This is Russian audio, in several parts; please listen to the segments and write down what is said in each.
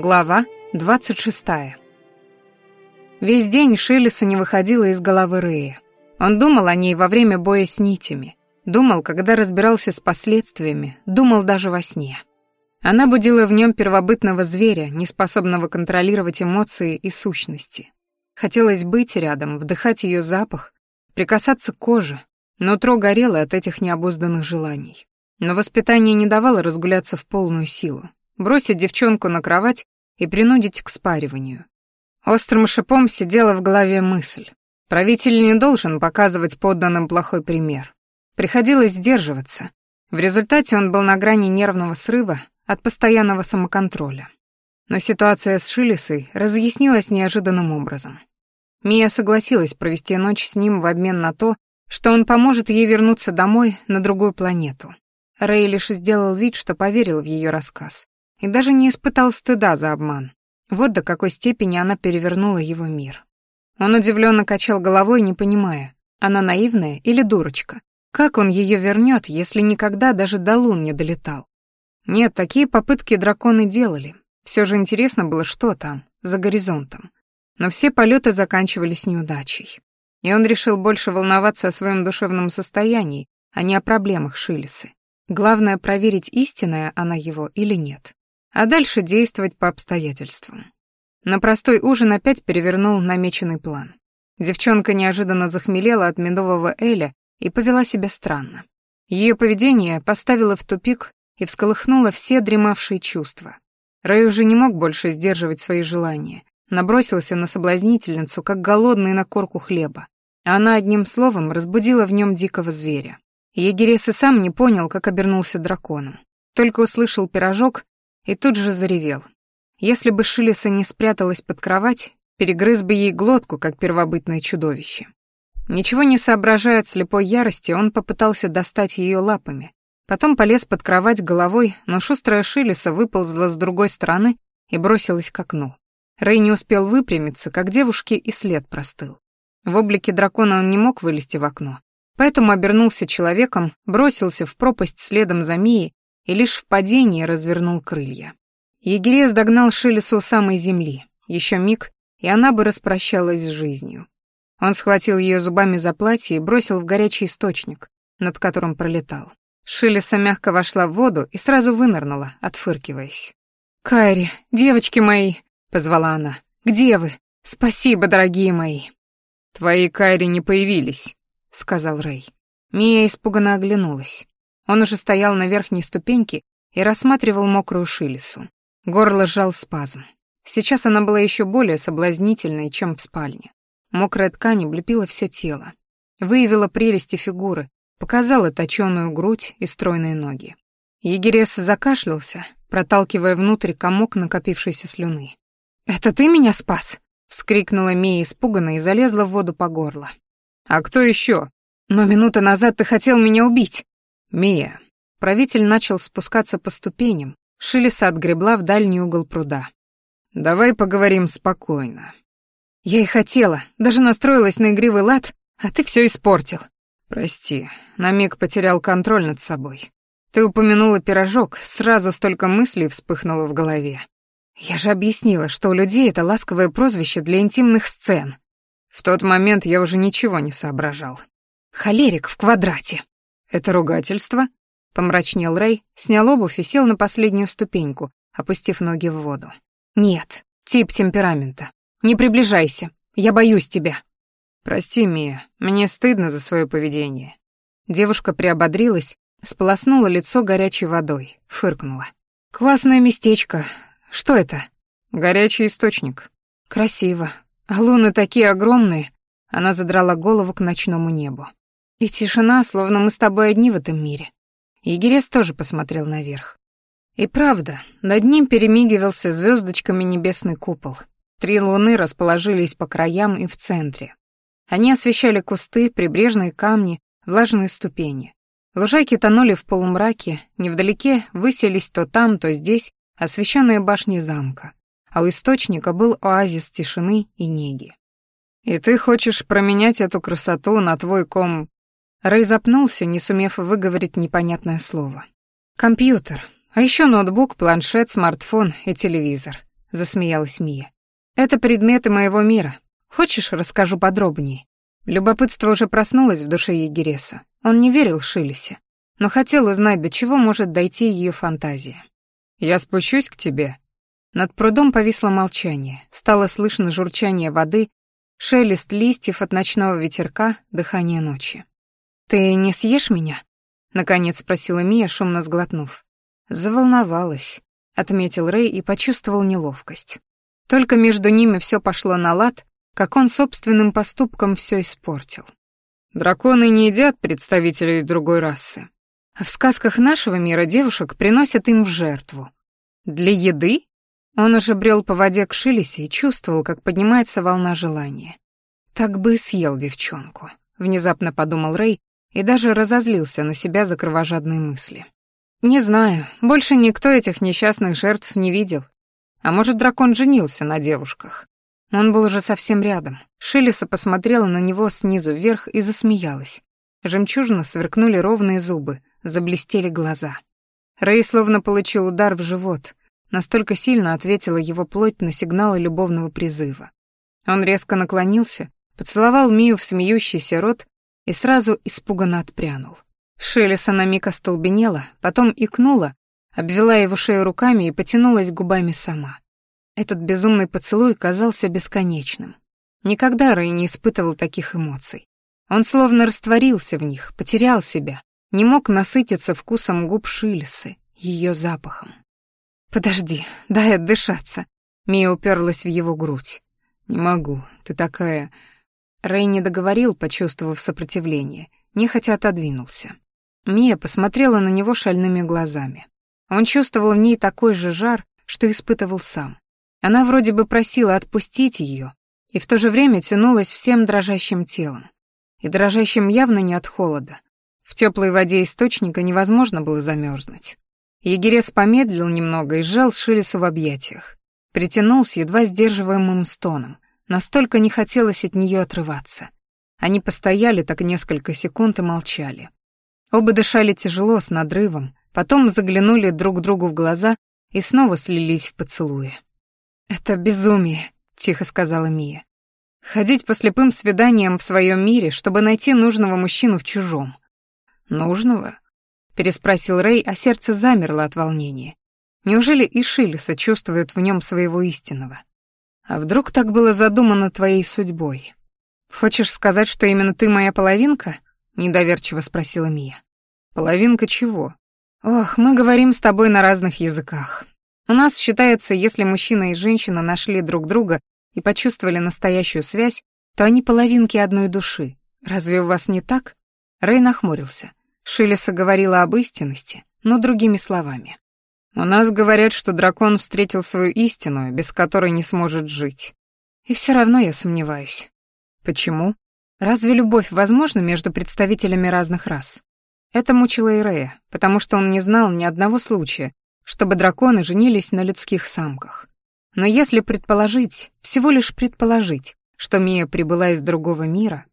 Глава 26. Весь день Шелеса не выходила из головы Рэя. Он думал о ней во время боя с нитями, думал, когда разбирался с последствиями, думал даже во сне. Она будила в нем первобытного зверя, неспособного контролировать эмоции и сущности. Хотелось быть рядом, вдыхать ее запах, прикасаться к коже, но нутро горело от этих необузданных желаний. Но воспитание не давало разгуляться в полную силу бросить девчонку на кровать и принудить к спариванию. Острым шипом сидела в голове мысль. Правитель не должен показывать подданным плохой пример. Приходилось сдерживаться. В результате он был на грани нервного срыва от постоянного самоконтроля. Но ситуация с Шилисой разъяснилась неожиданным образом. Мия согласилась провести ночь с ним в обмен на то, что он поможет ей вернуться домой на другую планету. Рэй лишь сделал вид, что поверил в ее рассказ и даже не испытал стыда за обман. Вот до какой степени она перевернула его мир. Он удивленно качал головой, не понимая, она наивная или дурочка. Как он ее вернет, если никогда даже до лун не долетал? Нет, такие попытки драконы делали. Все же интересно было, что там, за горизонтом. Но все полеты заканчивались неудачей. И он решил больше волноваться о своем душевном состоянии, а не о проблемах Шилисы. Главное проверить, истинная она его или нет а дальше действовать по обстоятельствам. На простой ужин опять перевернул намеченный план. Девчонка неожиданно захмелела от медового эля и повела себя странно. Ее поведение поставило в тупик и всколыхнуло все дремавшие чувства. Рэй уже не мог больше сдерживать свои желания, набросился на соблазнительницу, как голодный на корку хлеба. Она одним словом разбудила в нем дикого зверя. Егерес и сам не понял, как обернулся драконом. Только услышал пирожок и тут же заревел. Если бы Шилиса не спряталась под кровать, перегрыз бы ей глотку, как первобытное чудовище. Ничего не соображая от слепой ярости, он попытался достать ее лапами. Потом полез под кровать головой, но шустрая Шилиса выползла с другой стороны и бросилась к окну. Рэй не успел выпрямиться, как девушке и след простыл. В облике дракона он не мог вылезти в окно, поэтому обернулся человеком, бросился в пропасть следом за Мией и лишь в падении развернул крылья. Егерес догнал Шелесу у самой земли. Еще миг, и она бы распрощалась с жизнью. Он схватил ее зубами за платье и бросил в горячий источник, над которым пролетал. Шилеса мягко вошла в воду и сразу вынырнула, отфыркиваясь. «Кайри, девочки мои!» — позвала она. «Где вы? Спасибо, дорогие мои!» «Твои Кайри не появились», — сказал Рэй. Мия испуганно оглянулась. Он уже стоял на верхней ступеньке и рассматривал мокрую шилису. Горло сжал спазм. Сейчас она была еще более соблазнительной, чем в спальне. Мокрая ткань облепила все тело. Выявила прелести фигуры, показала точеную грудь и стройные ноги. Егерес закашлялся, проталкивая внутрь комок накопившейся слюны. «Это ты меня спас?» — вскрикнула Мия испуганно и залезла в воду по горло. «А кто еще? Но минуту назад ты хотел меня убить!» «Мия». Правитель начал спускаться по ступеням, Шилиса отгребла в дальний угол пруда. «Давай поговорим спокойно». «Я и хотела, даже настроилась на игривый лад, а ты все испортил». «Прости, на миг потерял контроль над собой. Ты упомянула пирожок, сразу столько мыслей вспыхнуло в голове. Я же объяснила, что у людей это ласковое прозвище для интимных сцен. В тот момент я уже ничего не соображал. Холерик в квадрате. «Это ругательство?» — помрачнел Рэй, снял обувь и сел на последнюю ступеньку, опустив ноги в воду. «Нет, тип темперамента. Не приближайся, я боюсь тебя». «Прости, Мия, мне стыдно за свое поведение». Девушка приободрилась, сполоснула лицо горячей водой, фыркнула. «Классное местечко. Что это?» «Горячий источник». «Красиво. А луны такие огромные». Она задрала голову к ночному небу. И тишина, словно мы с тобой одни в этом мире. Егерес тоже посмотрел наверх. И правда, над ним перемигивался звездочками небесный купол. Три луны расположились по краям и в центре. Они освещали кусты, прибрежные камни, влажные ступени. Лужайки тонули в полумраке, невдалеке высились то там, то здесь освещенные башни замка, а у источника был оазис тишины и неги. «И ты хочешь променять эту красоту на твой ком Рэй запнулся, не сумев выговорить непонятное слово. «Компьютер, а еще ноутбук, планшет, смартфон и телевизор. — засмеялась Мия. «Это предметы моего мира. Хочешь, расскажу подробнее?» Любопытство уже проснулось в душе Егереса. Он не верил Шилесе, но хотел узнать, до чего может дойти ее фантазия. «Я спущусь к тебе». Над прудом повисло молчание, стало слышно журчание воды, шелест листьев от ночного ветерка, дыхание ночи. «Ты не съешь меня?» — наконец спросила Мия, шумно сглотнув. «Заволновалась», — отметил Рэй и почувствовал неловкость. Только между ними все пошло на лад, как он собственным поступком все испортил. «Драконы не едят представителей другой расы. В сказках нашего мира девушек приносят им в жертву. Для еды?» Он уже брел по воде к Шилисе и чувствовал, как поднимается волна желания. «Так бы и съел девчонку», — внезапно подумал Рэй, и даже разозлился на себя за кровожадные мысли. Не знаю, больше никто этих несчастных жертв не видел. А может, дракон женился на девушках. Он был уже совсем рядом. Шилиса посмотрела на него снизу вверх и засмеялась. Жемчужно сверкнули ровные зубы, заблестели глаза. Рэй словно получил удар в живот, настолько сильно ответила его плоть на сигналы любовного призыва. Он резко наклонился, поцеловал Мию в смеющийся рот и сразу испуганно отпрянул. Шелеса на миг остолбенела, потом икнула, обвела его шею руками и потянулась губами сама. Этот безумный поцелуй казался бесконечным. Никогда Рэй не испытывал таких эмоций. Он словно растворился в них, потерял себя, не мог насытиться вкусом губ Шилесы, ее запахом. «Подожди, дай отдышаться», — Мия уперлась в его грудь. «Не могу, ты такая...» Рэй не договорил, почувствовав сопротивление, нехотя отодвинулся. Мия посмотрела на него шальными глазами. Он чувствовал в ней такой же жар, что испытывал сам. Она вроде бы просила отпустить ее, и в то же время тянулась всем дрожащим телом. И дрожащим явно не от холода. В теплой воде источника невозможно было замерзнуть. Егерес помедлил немного и сжал Шилесу в объятиях. Притянул с едва сдерживаемым стоном — Настолько не хотелось от нее отрываться. Они постояли так несколько секунд и молчали. Оба дышали тяжело, с надрывом, потом заглянули друг другу в глаза и снова слились в поцелуе. «Это безумие», — тихо сказала Мия. «Ходить по слепым свиданиям в своем мире, чтобы найти нужного мужчину в чужом». «Нужного?» — переспросил Рэй, а сердце замерло от волнения. Неужели и Шилли сочувствует в нем своего истинного? А вдруг так было задумано твоей судьбой? Хочешь сказать, что именно ты моя половинка? недоверчиво спросила Мия. Половинка чего? Ох, мы говорим с тобой на разных языках. У нас считается, если мужчина и женщина нашли друг друга и почувствовали настоящую связь, то они половинки одной души. Разве у вас не так? Рэй нахмурился. Шилеса говорила об истинности, но другими словами. У нас говорят, что дракон встретил свою истину, без которой не сможет жить. И все равно я сомневаюсь. Почему? Разве любовь возможна между представителями разных рас? Это мучило Ирея, потому что он не знал ни одного случая, чтобы драконы женились на людских самках. Но если предположить, всего лишь предположить, что Мия прибыла из другого мира,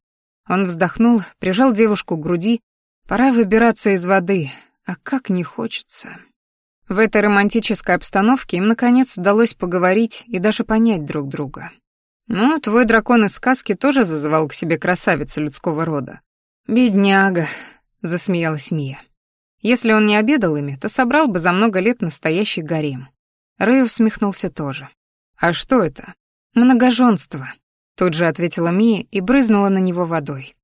он вздохнул, прижал девушку к груди. Пора выбираться из воды, а как не хочется. В этой романтической обстановке им, наконец, удалось поговорить и даже понять друг друга. «Ну, твой дракон из сказки тоже зазывал к себе красавицу людского рода». «Бедняга», — засмеялась Мия. «Если он не обедал ими, то собрал бы за много лет настоящий гарем». Рэй усмехнулся тоже. «А что это?» «Многоженство», — тут же ответила Мия и брызнула на него водой.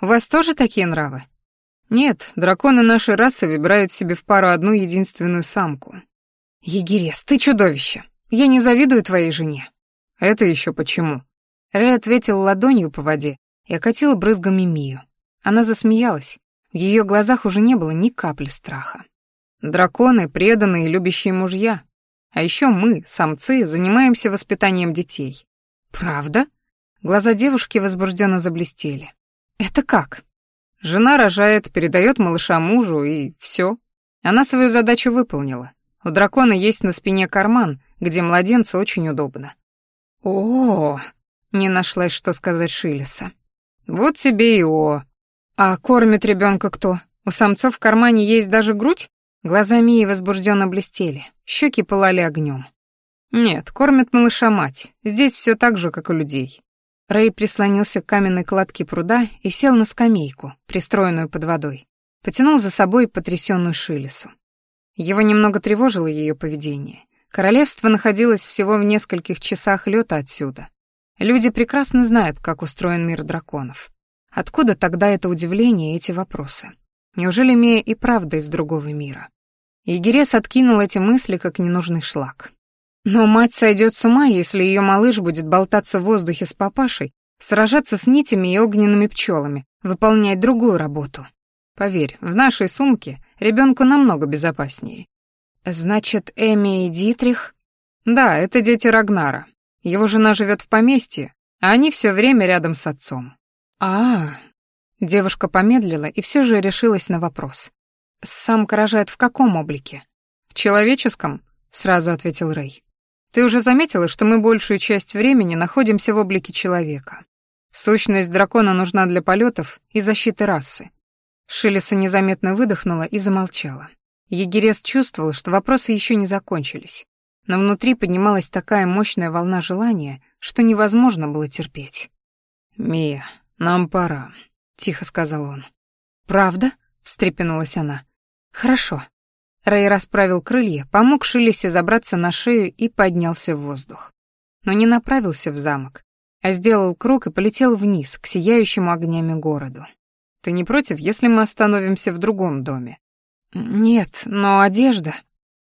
«У вас тоже такие нравы?» Нет, драконы нашей расы выбирают себе в пару одну единственную самку. Егерес, ты чудовище. Я не завидую твоей жене. Это еще почему? Рэй ответил ладонью по воде и окатил брызгами Мию. Она засмеялась. В ее глазах уже не было ни капли страха. Драконы — преданные и любящие мужья. А еще мы, самцы, занимаемся воспитанием детей. Правда? Глаза девушки возбужденно заблестели. Это как? Жена рожает, передает малыша мужу, и все. Она свою задачу выполнила. У дракона есть на спине карман, где младенцу очень удобно. О, не нашлась, что сказать Шилеса. Вот тебе и о. А кормит ребенка кто? У самцов в кармане есть даже грудь? Глаза Мии возбужденно блестели, щеки пылали огнем. Нет, кормят малыша мать. Здесь все так же, как у людей. Рэй прислонился к каменной кладке пруда и сел на скамейку, пристроенную под водой. Потянул за собой потрясенную Шилесу. Его немного тревожило ее поведение. Королевство находилось всего в нескольких часах лета отсюда. Люди прекрасно знают, как устроен мир драконов. Откуда тогда это удивление и эти вопросы? Неужели Мия и правда из другого мира? Егерес откинул эти мысли, как ненужный шлак. Но мать сойдет с ума, если ее малыш будет болтаться в воздухе с папашей, сражаться с нитями и огненными пчелами, выполнять другую работу. Поверь, в нашей сумке ребенку намного безопаснее. Значит, Эми и Дитрих? Да, это дети Рагнара. Его жена живет в поместье, а они все время рядом с отцом. А, -а, а Девушка помедлила и все же решилась на вопрос. Самка рожает в каком облике? В человеческом, сразу ответил Рэй. Ты уже заметила, что мы большую часть времени находимся в облике человека. Сущность дракона нужна для полетов и защиты расы. Шилеса незаметно выдохнула и замолчала. Егерес чувствовал, что вопросы еще не закончились, но внутри поднималась такая мощная волна желания, что невозможно было терпеть. «Мия, нам пора», — тихо сказал он. «Правда?» — встрепенулась она. «Хорошо. Рэй расправил крылья, помог Шилисе забраться на шею и поднялся в воздух. Но не направился в замок, а сделал круг и полетел вниз, к сияющему огнями городу. «Ты не против, если мы остановимся в другом доме?» «Нет, но одежда...»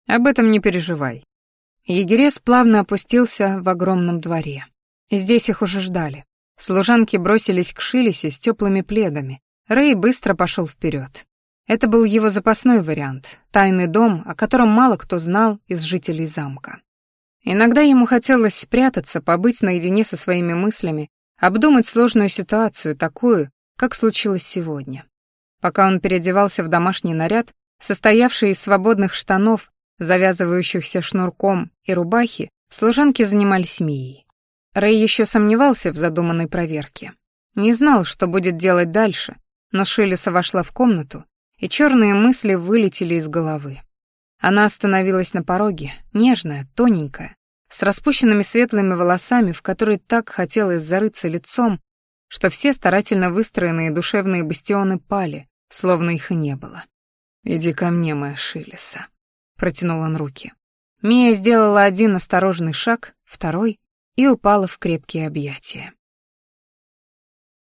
«Об этом не переживай». Егерес плавно опустился в огромном дворе. Здесь их уже ждали. Служанки бросились к Шилисе с теплыми пледами. Рэй быстро пошел вперед. Это был его запасной вариант, тайный дом, о котором мало кто знал из жителей замка. Иногда ему хотелось спрятаться, побыть наедине со своими мыслями, обдумать сложную ситуацию, такую, как случилось сегодня. Пока он переодевался в домашний наряд, состоявший из свободных штанов, завязывающихся шнурком, и рубахи, служанки занимались Мией. Рэй еще сомневался в задуманной проверке. Не знал, что будет делать дальше, но Шелеса вошла в комнату и черные мысли вылетели из головы. Она остановилась на пороге, нежная, тоненькая, с распущенными светлыми волосами, в которые так хотелось зарыться лицом, что все старательно выстроенные душевные бастионы пали, словно их и не было. «Иди ко мне, моя Шилеса», — протянул он руки. Мия сделала один осторожный шаг, второй, и упала в крепкие объятия.